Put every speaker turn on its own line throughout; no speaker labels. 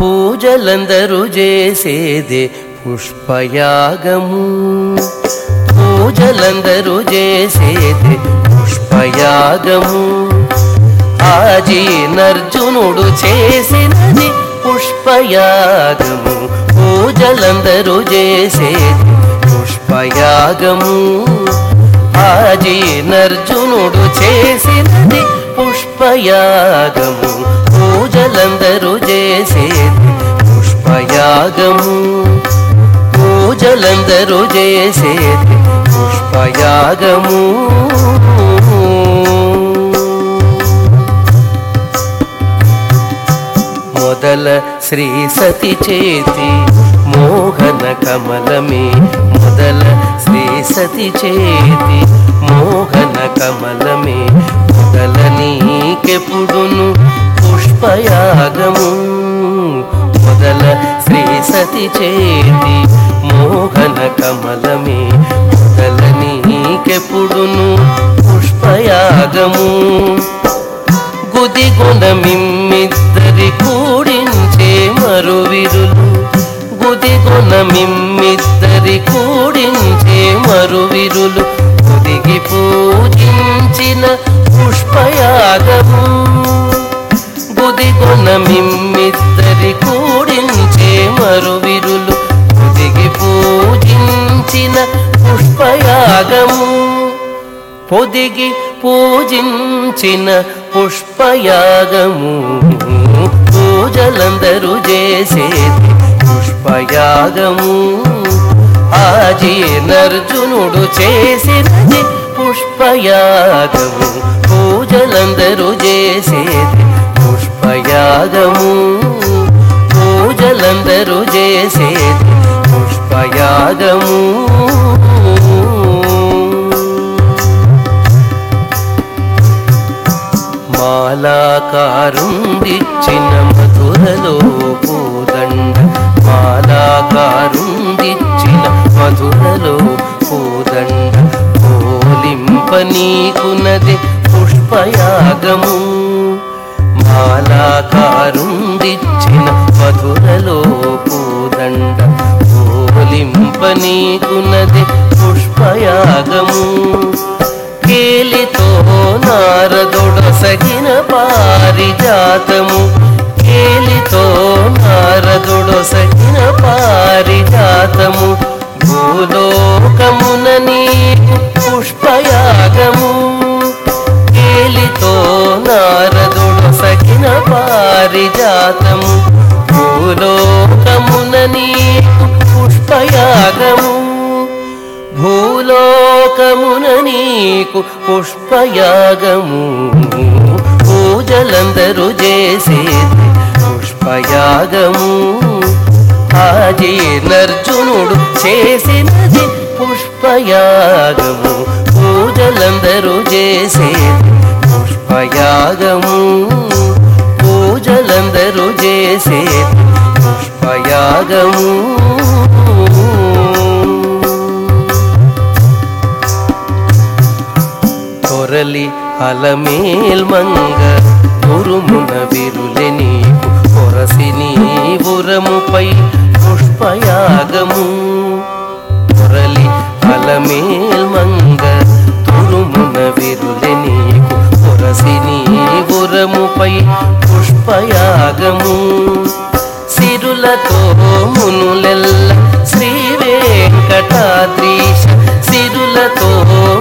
పూజలందరూ చేసేదే పుష్పయాగము. పూజలందరూ చేసేదే పుష్పయాగము. ఆజీనర్జునుడు చేసినది పుష్పయాగము. పూజలందరూ చేసేది పుష్పయాగము. ఆజీ నర్జునుడు చేసినది పుష్పయాగము పూజలందరూ చేసేది పుష్పయాగము. పూజలందరూ చేసేది పుష్పయాగము. మొదల శ్రీ సతి చేతి మోహన కమలమే. మొదల శ్రీ సతి చేతి మోహన కమలమే. మొదల పుష్పయాగము మొదల శ్రీ సతి చేతి మోహన కమలమే. మొదల నీకెప్పుడును పుష్పయాగము. గుదిగుణ మిమ్మిద్దరి కూడించే మరువిరులు. గుదిగుణ మిమ్మిద్దరి కూడించే మరువిరులు. గుదిగి పూజ మిమ్మిద్దరి కూడించే మరువిరులు గుదిగి పూజించిన పుష్పయాగము. పొదిగి పూజించిన పుష్పయాగము. పూజలందరూ చేసేది పుష్పయాగము. ఆజీనర్జునుడు చేసినది పుష్పయాగము. పూజలందరూ చేసేది పుష్పయాగము పూజలందరూ చేసేది పుష్పయాగము. మాలాకారుందిచ్చిన మధురలో పూదండ. మాలాకారుందిచ్చిన మధురలో పూదండ. పోలింప నీకునది పుష్పయాగము. మాలాకారుందిచ్చిన మధురలో పూదండ పోలింపనీకున్నది పుష్పయాగము. కేలితో నారదుడొసగిన పారిజాతము. కేలితో నారదుడొసగిన పారిజాతము. భూలోక భూలోకమున నీకు పుష్పయాగము. భూలోకమున నీకు పుష్పయాగము. పూజలందరూ చేసేది పుష్పయాగము. ఆజీనర్జునుడు చేసినది పుష్పయాగము. పూజలందరూ చేసేది పుష్పయాగము. పూజలందరూ చేసేది యాగము కొరలి అలమేల్ మంగ గురుమున విరులె నీకు కొరసి నీ ఉరముపై పుష్పయాగము. కొరలి అలమేల్ మంగ తురుమున విరులె నీకు కొరసి నీ ఉరముపై పుష్పయాగము. సిరులతో మునులెల్ల శ్రీ వెంకటాద్రీశ సిరులతో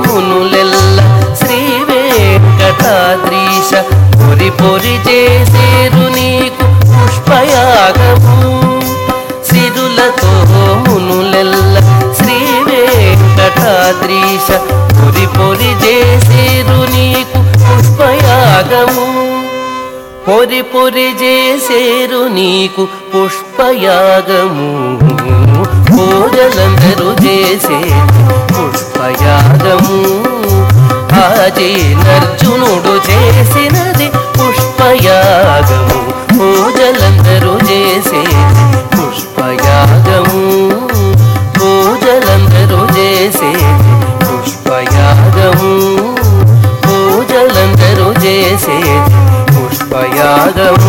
మునులెల్ల శ్రీ వెంకటాద్రీశ పొరి పొరి చేసేరు నీకు పుష్పయాగము. సిరులతో మునులెల్ల శ్రీ వెంకటాద్రీశ పొరి పొరి చేసేరు నీకు పుష్పయాగము. పొరి పొరి చేసేరు నీకు పుష్పయాగము. పూజలందరూ చేసే పుష్పయాగము. ఆజీనర్జునుడు చేసినది పుష్పయాగము. పూజలందరూ చేసే పూజలందరూ చేసే పుష్పయాగము